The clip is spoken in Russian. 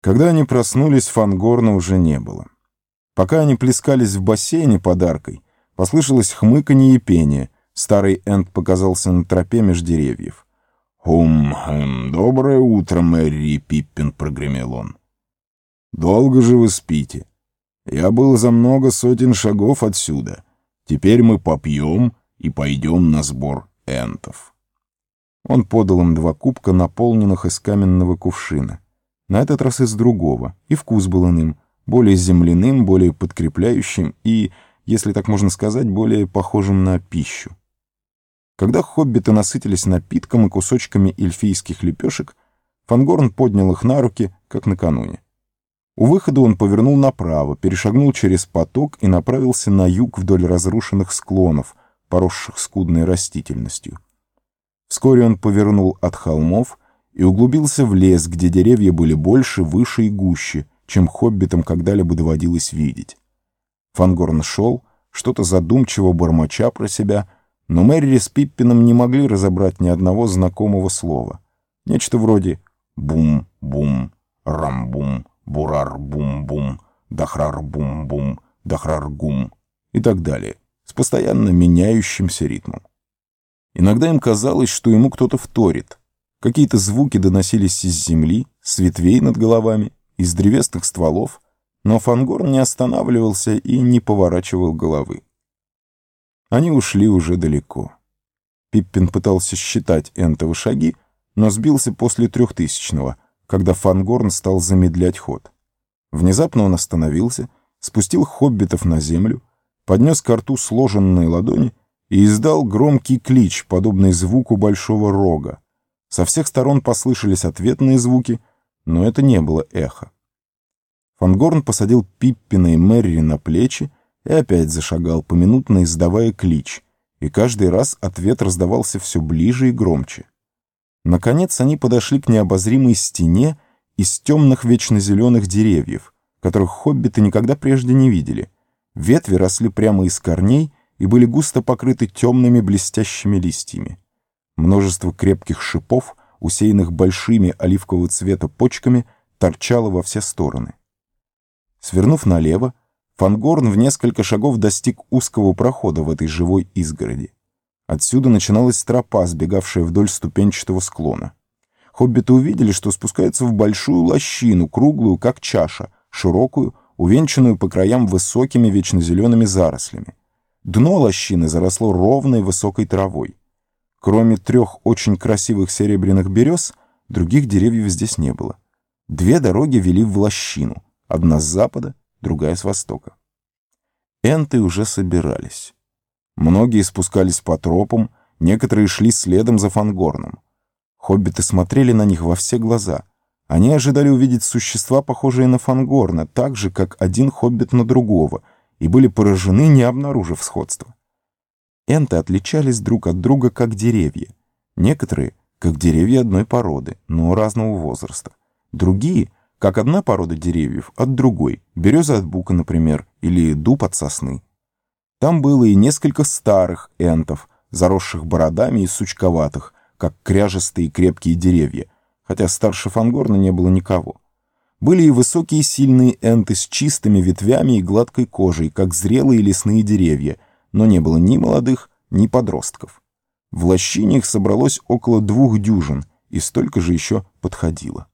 Когда они проснулись, Фангорна уже не было. Пока они плескались в бассейне под аркой, послышалось хмыканье и пение. Старый Энд показался на тропе меж деревьев. «Хум, эм, доброе утро, Мэри Пиппин», — прогремел он. «Долго же вы спите? Я был за много сотен шагов отсюда. Теперь мы попьем и пойдем на сбор энтов». Он подал им два кубка, наполненных из каменного кувшина. На этот раз из другого, и вкус был иным, более земляным, более подкрепляющим и, если так можно сказать, более похожим на пищу. Когда хоббиты насытились напитком и кусочками эльфийских лепешек, Фангорн поднял их на руки, как накануне. У выхода он повернул направо, перешагнул через поток и направился на юг вдоль разрушенных склонов, поросших скудной растительностью. Вскоре он повернул от холмов и углубился в лес, где деревья были больше, выше и гуще, чем хоббитам когда-либо доводилось видеть. Фангорн шел, что-то задумчиво бормоча про себя, но Мэри с Пиппином не могли разобрать ни одного знакомого слова. Нечто вроде «бум-бум», «рам-бум», «бурар-бум-бум», «дахрар-бум-бум», «дахрар-гум» и так далее, с постоянно меняющимся ритмом. Иногда им казалось, что ему кто-то вторит. Какие-то звуки доносились из земли, с ветвей над головами, из древесных стволов, но Фангорн не останавливался и не поворачивал головы. Они ушли уже далеко. Пиппин пытался считать энтовы шаги, но сбился после трехтысячного, когда Фангорн стал замедлять ход. Внезапно он остановился, спустил хоббитов на землю, поднес к рту сложенные ладони и издал громкий клич, подобный звуку большого рога. Со всех сторон послышались ответные звуки, но это не было эхо. Фангорн посадил Пиппина и Мэри на плечи и опять зашагал, поминутно издавая клич, и каждый раз ответ раздавался все ближе и громче. Наконец они подошли к необозримой стене из темных вечно зеленых деревьев, которых хоббиты никогда прежде не видели. Ветви росли прямо из корней и были густо покрыты темными блестящими листьями. Множество крепких шипов, усеянных большими оливкового цвета почками, торчало во все стороны. Свернув налево, Фангорн в несколько шагов достиг узкого прохода в этой живой изгороди. Отсюда начиналась тропа, сбегавшая вдоль ступенчатого склона. Хоббиты увидели, что спускаются в большую лощину, круглую, как чаша, широкую, увенчанную по краям высокими вечно зелеными зарослями. Дно лощины заросло ровной высокой травой. Кроме трех очень красивых серебряных берез, других деревьев здесь не было. Две дороги вели в лощину, одна с запада, другая с востока. Энты уже собирались. Многие спускались по тропам, некоторые шли следом за Фангорном. Хоббиты смотрели на них во все глаза. Они ожидали увидеть существа, похожие на Фангорна, так же, как один хоббит на другого — и были поражены, не обнаружив сходства. Энты отличались друг от друга как деревья. Некоторые — как деревья одной породы, но разного возраста. Другие — как одна порода деревьев от другой, береза от бука, например, или дуб от сосны. Там было и несколько старых энтов, заросших бородами и сучковатых, как кряжестые крепкие деревья, хотя старше Фангорна не было никого. Были и высокие сильные энты с чистыми ветвями и гладкой кожей, как зрелые лесные деревья, но не было ни молодых, ни подростков. В лощине их собралось около двух дюжин, и столько же еще подходило.